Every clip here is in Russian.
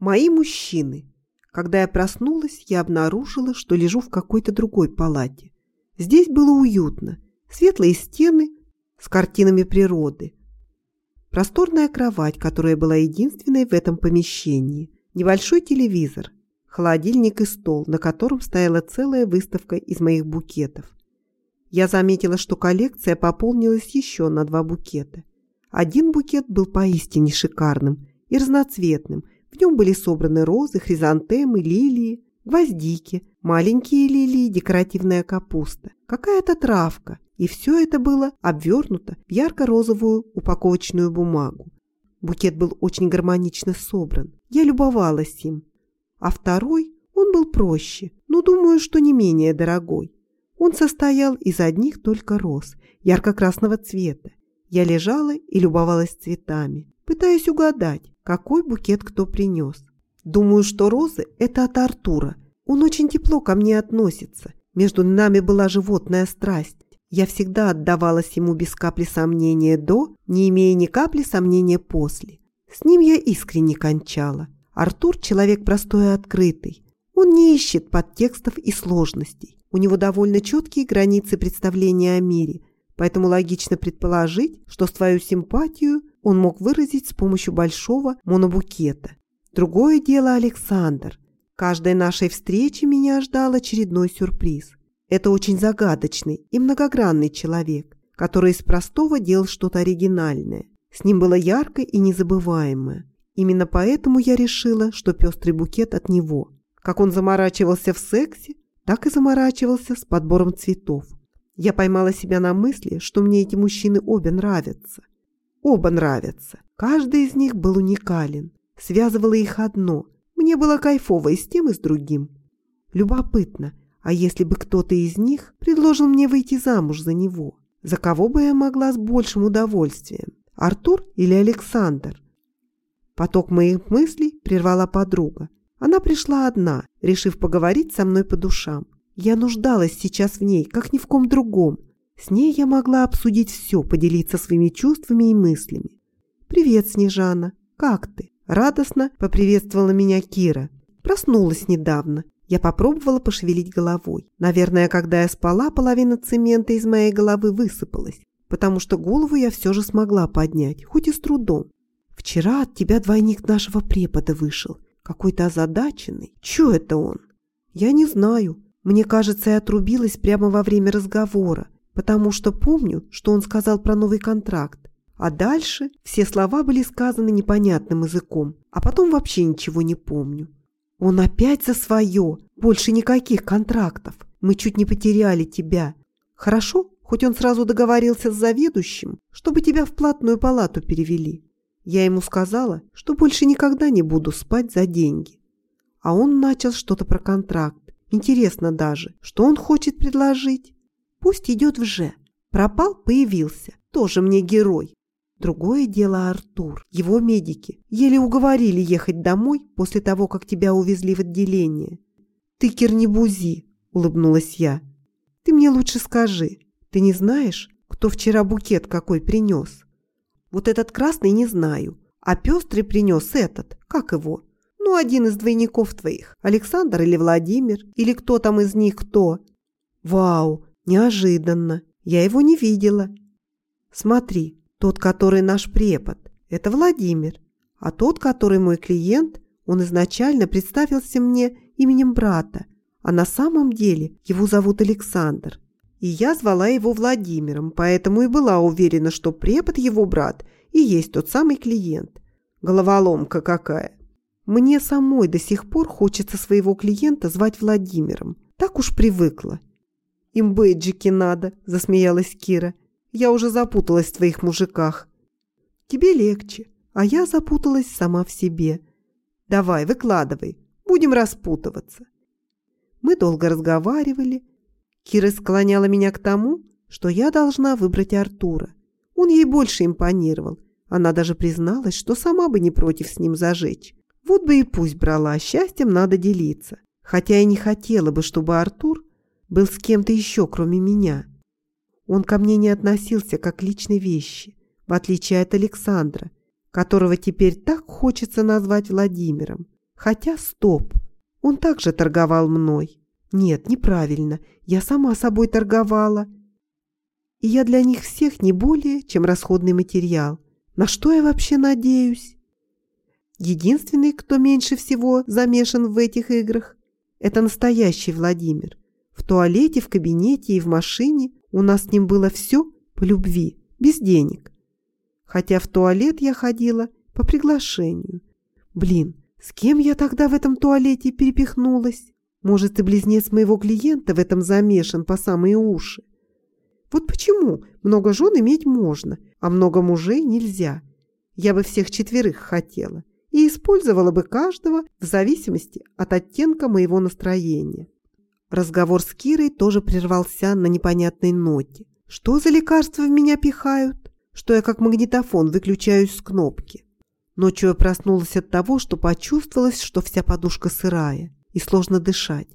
Мои мужчины. Когда я проснулась, я обнаружила, что лежу в какой-то другой палате. Здесь было уютно. Светлые стены с картинами природы. Просторная кровать, которая была единственной в этом помещении. Небольшой телевизор. Холодильник и стол, на котором стояла целая выставка из моих букетов. Я заметила, что коллекция пополнилась еще на два букета. Один букет был поистине шикарным и разноцветным. В нем были собраны розы, хризантемы, лилии, гвоздики, маленькие лилии, декоративная капуста, какая-то травка. И все это было обвернуто в ярко-розовую упаковочную бумагу. Букет был очень гармонично собран. Я любовалась им. А второй, он был проще, но думаю, что не менее дорогой. Он состоял из одних только роз, ярко-красного цвета. Я лежала и любовалась цветами, пытаясь угадать, какой букет кто принес. Думаю, что розы – это от Артура. Он очень тепло ко мне относится. Между нами была животная страсть. Я всегда отдавалась ему без капли сомнения до, не имея ни капли сомнения после. С ним я искренне кончала. Артур – человек простой и открытый. Он не ищет подтекстов и сложностей. У него довольно четкие границы представления о мире, поэтому логично предположить, что свою симпатию он мог выразить с помощью большого монобукета. Другое дело Александр. Каждой нашей встрече меня ждал очередной сюрприз. Это очень загадочный и многогранный человек, который из простого делал что-то оригинальное. С ним было ярко и незабываемое. Именно поэтому я решила, что пестрый букет от него. Как он заморачивался в сексе, так и заморачивался с подбором цветов. Я поймала себя на мысли, что мне эти мужчины обе нравятся. Оба нравятся. Каждый из них был уникален. Связывало их одно. Мне было кайфово и с тем, и с другим. Любопытно, а если бы кто-то из них предложил мне выйти замуж за него? За кого бы я могла с большим удовольствием? Артур или Александр? Поток моих мыслей прервала подруга. Она пришла одна, решив поговорить со мной по душам. Я нуждалась сейчас в ней, как ни в ком другом. С ней я могла обсудить все, поделиться своими чувствами и мыслями. «Привет, Снежана. Как ты?» Радостно поприветствовала меня Кира. Проснулась недавно. Я попробовала пошевелить головой. Наверное, когда я спала, половина цемента из моей головы высыпалась, потому что голову я все же смогла поднять, хоть и с трудом. Вчера от тебя двойник нашего препода вышел. Какой-то озадаченный. Че это он? Я не знаю. Мне кажется, я отрубилась прямо во время разговора, потому что помню, что он сказал про новый контракт. А дальше все слова были сказаны непонятным языком, а потом вообще ничего не помню. Он опять за свое. Больше никаких контрактов. Мы чуть не потеряли тебя. Хорошо, хоть он сразу договорился с заведующим, чтобы тебя в платную палату перевели. Я ему сказала, что больше никогда не буду спать за деньги. А он начал что-то про контракт. Интересно даже, что он хочет предложить. Пусть идет в Ж. Пропал, появился. Тоже мне герой. Другое дело Артур. Его медики еле уговорили ехать домой после того, как тебя увезли в отделение. Ты, Кир, улыбнулась я. Ты мне лучше скажи, ты не знаешь, кто вчера букет какой принес? Вот этот красный не знаю, а пестрый принес этот, как его? Ну, один из двойников твоих. Александр или Владимир, или кто там из них кто. Вау, неожиданно. Я его не видела. Смотри, тот, который наш препод, это Владимир. А тот, который мой клиент, он изначально представился мне именем брата, а на самом деле его зовут Александр. И я звала его Владимиром, поэтому и была уверена, что препод его брат и есть тот самый клиент. Головоломка какая. Мне самой до сих пор хочется своего клиента звать Владимиром. Так уж привыкла. «Им бейджики надо», – засмеялась Кира. «Я уже запуталась в твоих мужиках». «Тебе легче, а я запуталась сама в себе. Давай, выкладывай, будем распутываться». Мы долго разговаривали. Кира склоняла меня к тому, что я должна выбрать Артура. Он ей больше импонировал. Она даже призналась, что сама бы не против с ним зажечь. Вот бы и пусть брала, счастьем надо делиться. Хотя и не хотела бы, чтобы Артур был с кем-то еще, кроме меня. Он ко мне не относился как к личной вещи, в отличие от Александра, которого теперь так хочется назвать Владимиром, Хотя, стоп, он также торговал мной. Нет, неправильно, я сама собой торговала. И я для них всех не более, чем расходный материал. На что я вообще надеюсь? Единственный, кто меньше всего замешан в этих играх, это настоящий Владимир. Туалете, в кабинете и в машине у нас с ним было все по любви, без денег. Хотя в туалет я ходила по приглашению. Блин, с кем я тогда в этом туалете перепихнулась? Может, и близнец моего клиента в этом замешан по самые уши? Вот почему много жен иметь можно, а много мужей нельзя? Я бы всех четверых хотела и использовала бы каждого в зависимости от оттенка моего настроения. Разговор с Кирой тоже прервался на непонятной ноте. Что за лекарства в меня пихают? Что я как магнитофон выключаюсь с кнопки. Ночью я проснулась от того, что почувствовалось, что вся подушка сырая и сложно дышать.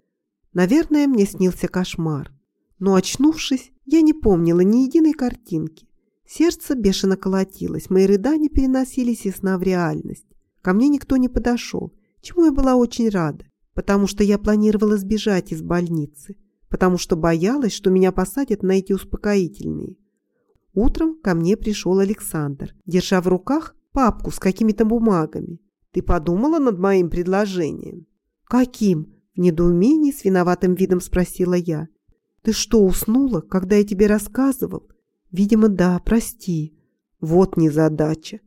Наверное, мне снился кошмар. Но очнувшись, я не помнила ни единой картинки. Сердце бешено колотилось, мои рыдания переносились из сна в реальность. Ко мне никто не подошел, чему я была очень рада, потому что я планировала сбежать из больницы, потому что боялась, что меня посадят на эти успокоительные. Утром ко мне пришел Александр, держа в руках папку с какими-то бумагами. «Ты подумала над моим предложением?» «Каким?» – в недоумении с виноватым видом спросила я. «Ты что, уснула, когда я тебе рассказывал?» «Видимо, да, прости». «Вот незадача.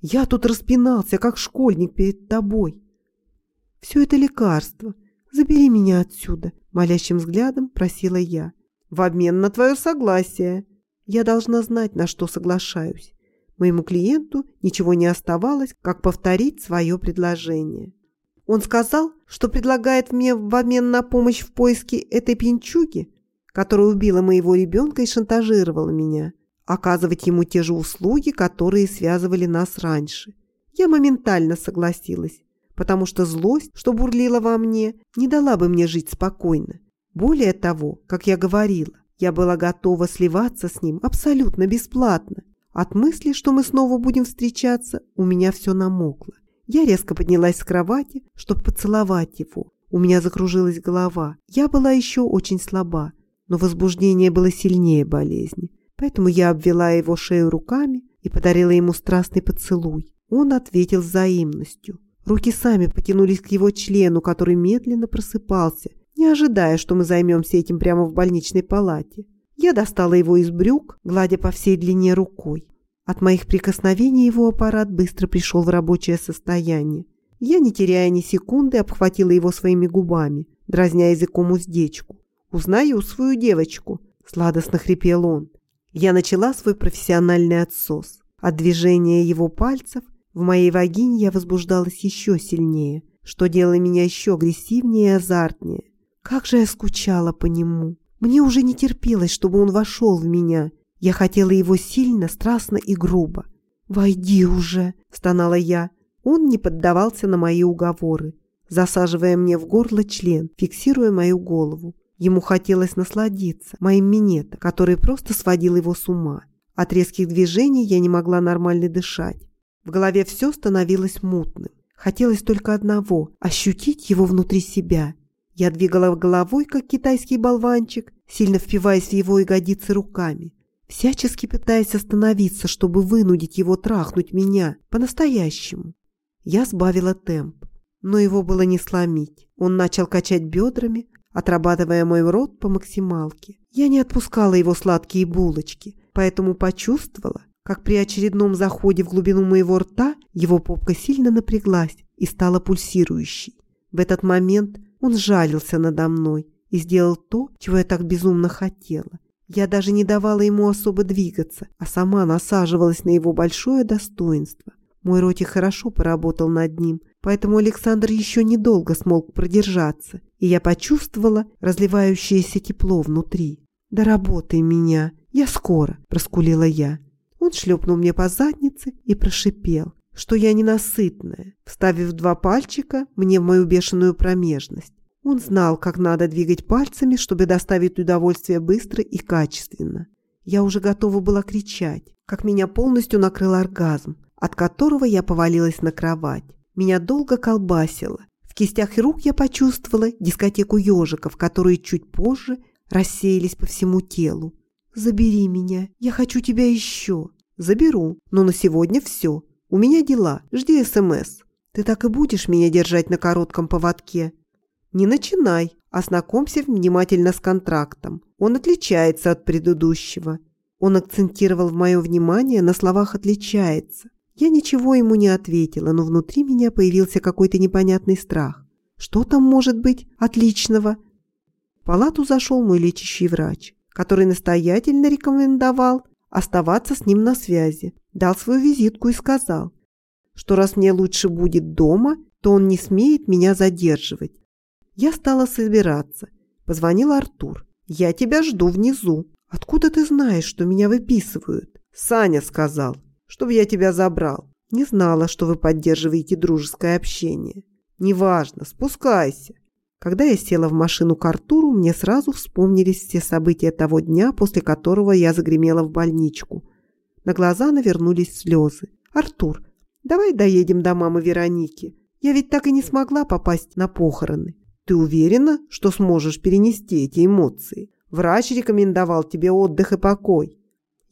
Я тут распинался, как школьник перед тобой. Все это лекарство. Забери меня отсюда, молящим взглядом просила я. В обмен на твое согласие. Я должна знать, на что соглашаюсь. Моему клиенту ничего не оставалось, как повторить свое предложение. Он сказал, что предлагает мне в обмен на помощь в поиске этой пьянчуги, которая убила моего ребенка и шантажировала меня оказывать ему те же услуги, которые связывали нас раньше. Я моментально согласилась, потому что злость, что бурлила во мне, не дала бы мне жить спокойно. Более того, как я говорила, я была готова сливаться с ним абсолютно бесплатно. От мысли, что мы снова будем встречаться, у меня все намокло. Я резко поднялась с кровати, чтобы поцеловать его. У меня закружилась голова. Я была еще очень слаба, но возбуждение было сильнее болезни. Поэтому я обвела его шею руками и подарила ему страстный поцелуй. Он ответил взаимностью. Руки сами потянулись к его члену, который медленно просыпался, не ожидая, что мы займемся этим прямо в больничной палате. Я достала его из брюк, гладя по всей длине рукой. От моих прикосновений его аппарат быстро пришел в рабочее состояние. Я, не теряя ни секунды, обхватила его своими губами, дразня языком уздечку. «Узнаю свою девочку», — сладостно хрипел он. Я начала свой профессиональный отсос. От движения его пальцев в моей вагине я возбуждалась еще сильнее, что делало меня еще агрессивнее и азартнее. Как же я скучала по нему. Мне уже не терпелось, чтобы он вошел в меня. Я хотела его сильно, страстно и грубо. «Войди уже!» – стонала я. Он не поддавался на мои уговоры, засаживая мне в горло член, фиксируя мою голову. Ему хотелось насладиться моим минетом, который просто сводил его с ума. От резких движений я не могла нормально дышать. В голове все становилось мутным. Хотелось только одного – ощутить его внутри себя. Я двигала головой, как китайский болванчик, сильно впиваясь в его ягодицы руками, всячески пытаясь остановиться, чтобы вынудить его трахнуть меня по-настоящему. Я сбавила темп, но его было не сломить. Он начал качать бедрами, отрабатывая мой рот по максималке. Я не отпускала его сладкие булочки, поэтому почувствовала, как при очередном заходе в глубину моего рта его попка сильно напряглась и стала пульсирующей. В этот момент он жалился надо мной и сделал то, чего я так безумно хотела. Я даже не давала ему особо двигаться, а сама насаживалась на его большое достоинство. Мой ротик хорошо поработал над ним, поэтому Александр еще недолго смог продержаться, и я почувствовала разливающееся тепло внутри. «Да работай меня, я скоро», – проскулила я. Он шлепнул мне по заднице и прошипел, что я ненасытная, вставив два пальчика мне в мою бешеную промежность. Он знал, как надо двигать пальцами, чтобы доставить удовольствие быстро и качественно. Я уже готова была кричать, как меня полностью накрыл оргазм, от которого я повалилась на кровать. Меня долго колбасило, В кистях рук я почувствовала дискотеку ежиков, которые чуть позже рассеялись по всему телу. «Забери меня, я хочу тебя еще». «Заберу, но на сегодня все. У меня дела, жди СМС. Ты так и будешь меня держать на коротком поводке?» «Не начинай, ознакомься внимательно с контрактом. Он отличается от предыдущего». Он акцентировал мое внимание на словах «отличается». Я ничего ему не ответила, но внутри меня появился какой-то непонятный страх. Что там может быть отличного? В палату зашел мой лечащий врач, который настоятельно рекомендовал оставаться с ним на связи, дал свою визитку и сказал, что раз мне лучше будет дома, то он не смеет меня задерживать. Я стала собираться. Позвонил Артур. «Я тебя жду внизу. Откуда ты знаешь, что меня выписывают?» «Саня сказал чтобы я тебя забрал. Не знала, что вы поддерживаете дружеское общение. Неважно, спускайся. Когда я села в машину к Артуру, мне сразу вспомнились все события того дня, после которого я загремела в больничку. На глаза навернулись слезы. «Артур, давай доедем до мамы Вероники. Я ведь так и не смогла попасть на похороны. Ты уверена, что сможешь перенести эти эмоции? Врач рекомендовал тебе отдых и покой.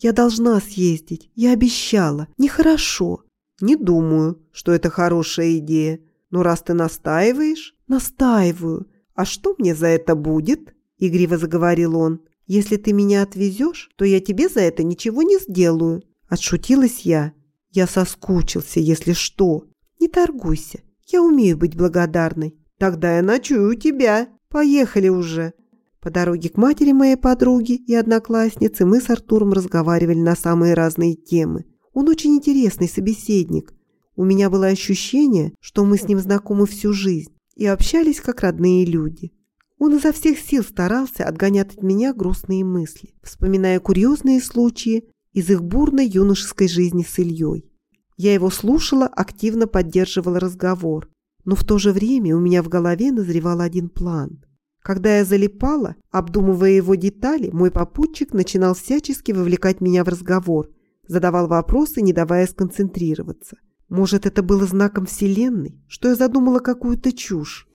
Я должна съездить. Я обещала. Нехорошо. Не думаю, что это хорошая идея. Но раз ты настаиваешь... Настаиваю. А что мне за это будет? Игриво заговорил он. Если ты меня отвезешь, то я тебе за это ничего не сделаю. Отшутилась я. Я соскучился, если что. Не торгуйся. Я умею быть благодарной. Тогда я ночую у тебя. Поехали уже. По дороге к матери моей подруги и одноклассницы мы с Артуром разговаривали на самые разные темы. Он очень интересный собеседник. У меня было ощущение, что мы с ним знакомы всю жизнь и общались как родные люди. Он изо всех сил старался отгонять от меня грустные мысли, вспоминая курьезные случаи из их бурной юношеской жизни с Ильей. Я его слушала, активно поддерживала разговор, но в то же время у меня в голове назревал один план – когда я залипала, обдумывая его детали, мой попутчик начинал всячески вовлекать меня в разговор, задавал вопросы, не давая сконцентрироваться. Может, это было знаком Вселенной, что я задумала какую-то чушь?